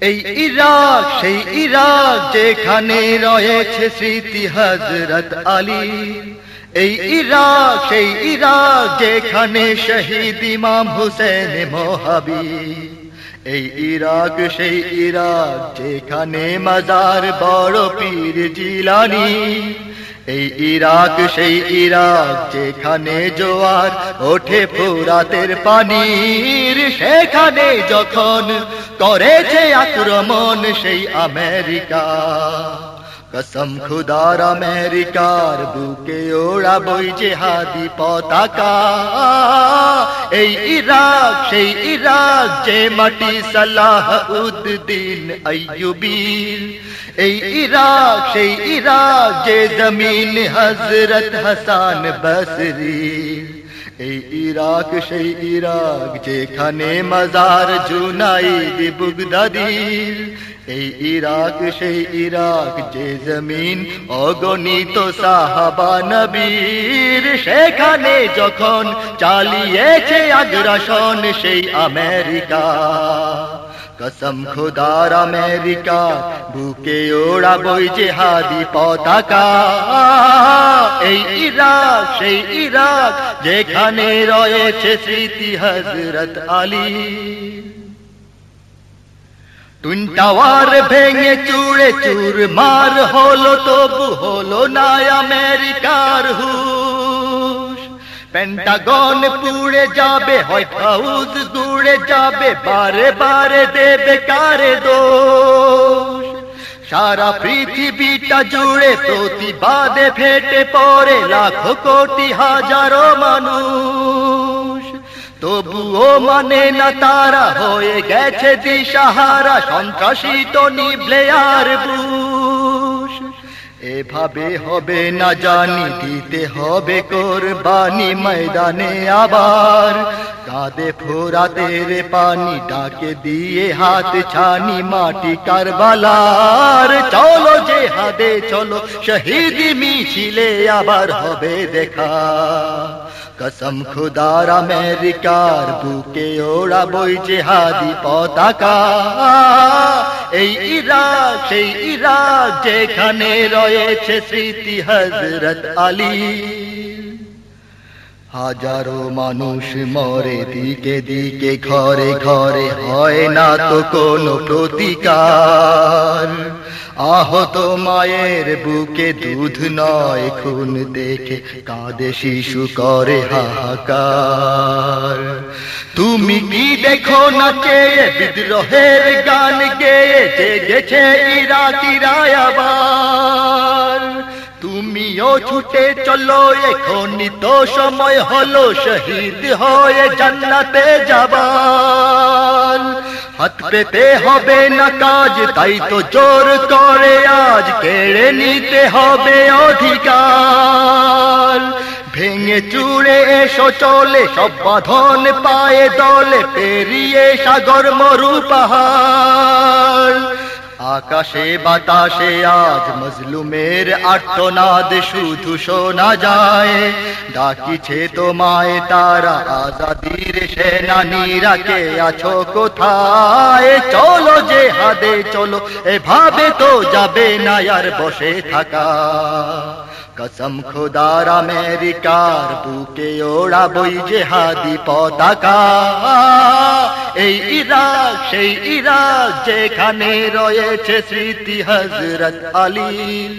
এই ইরাক, সেই ইরাক যেখানে রয়েছে স্মৃতি হজরত আলী। এই ইরাক, সেই ইরাক যেখানে শহীদ ইমাম হুসেন মোহাবি এই ইরাক, সেই ইরাক যেখানে মাজার বড় পীর জিলানি। এই ইরাক, সেই ইরাক, যেখানে জোয়ার ওঠে ফুরাতের পানির সেখানে যখন করেছে আক্রমণ সেই আমেরিকা। কসম খুদার আমেরিকার বুকে ওড়া বই জেহাদি পতাকা। এই ইরাক, সেই ইরাক যে মাটি সালাহ উদ্দিন আইয়ুবীর এই ইরাক, সেই ইরাক যে জমিন হজরত হাসান বসরি। এই ইরাক, সেই ইরাক যেখানে মজার জুনাইদ বুগদাদির এই ইরাক, সেই ইরাক যে জমিন অগণিত সাহাবা নবীর। সেখানে যখন চালিয়েছে আগ্রাসন সেই আমেরিকা। কসম খুদার আমেরিকা, বুকে ওড়া বই জেহাদি পতাকা। এই ইরাক, সেই ইরাক যেখানে রয়েছে স্মৃতি হজরত আলী। টুন টাওয়ার ভেঙে চুড়ে চুর মার হলো, তবু হলো না আমেরিকার হুশ। পেন্টাগন পুড়ে যাবে, হোয়াইট হাউস দূরে যাবে, বারে বারে দেবে কারে দোষ। সারা পৃথিবীটা জুড়ে প্রতিবাদে ফেটে পড়ে, লাখো কোটি হাজারো মানুষ। তবুও মানে না তারা হয়ে গেছে দিশাহারা, সন্ত্রাসী তো নিবলে আর এভাবে হবে না জানি, দিতে হবে কোরবানি ময়দানে আবার। কাঁদে ফোরাতের পানি, ডাকে দিয়ে হাত ছানি মাটি কারবালার। চলো যে হাদে চলো, শহীদ মিছিলে আবার হবে দেখা। কসম খুদার আমেরিকার বুকে ওড়া বই জেহাদি পতাকা এই ইরাক, সেই ইরাক যেখানে রয়েছে স্মৃতি হজরত আলী। হাজারো মানুষ মরে, দিকে দিকে ঘরে ঘরে হয় না তো কোনো প্রতিকার। আহত মায়ের বুকে দুধ নয়, খুন দেখে কাঁদে শিশু, করে হাহাকার। তুমি কি দেখো না চেয়ে বিদ্রোহের গান গেয়ে জেগেছে ইরাকিরায় আবার তুমিও ছুটে চলো এখনই তো সময় হলো, শহীদ হয়ে জান্নাতে যাবার। হাত পেতে হবে না কাজ, তাই তো জোর করে আজ কেড়ে নিতে হবে অধিকার। ভেঙে চুড়ে এসো, চলে সব বাঁধন পায়ে দলে, পেরিয়ে সাগর মরু পাহাড়। আকাশে বাতাসে আজ মজলুমের আর্তনাদ, শুধু শোনা যায়। ডাকিছে তোমায় তারা, আজাদির সেনানীরা, কে আছো কোথায়? চলো যে হাদে চলো, এভাবে তো যাবে না, আর বসে থাকা। কসম খুদার আমেরিকার বুকে ওড়া বই জেহাদি পতাকা। এই ইরাক, সেই ইরাক যেখানে রয়েছে স্মৃতি হজরত আলীর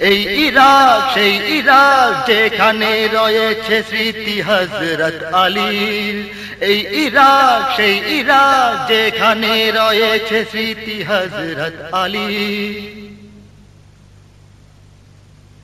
এই ইরাক, সেই ইরাক যেখানে রয়েছে স্মৃতি হজরত আলীর এই ইরাক, সেই ইরাক যেখানে রয়েছে স্মৃতি হজরত আলীর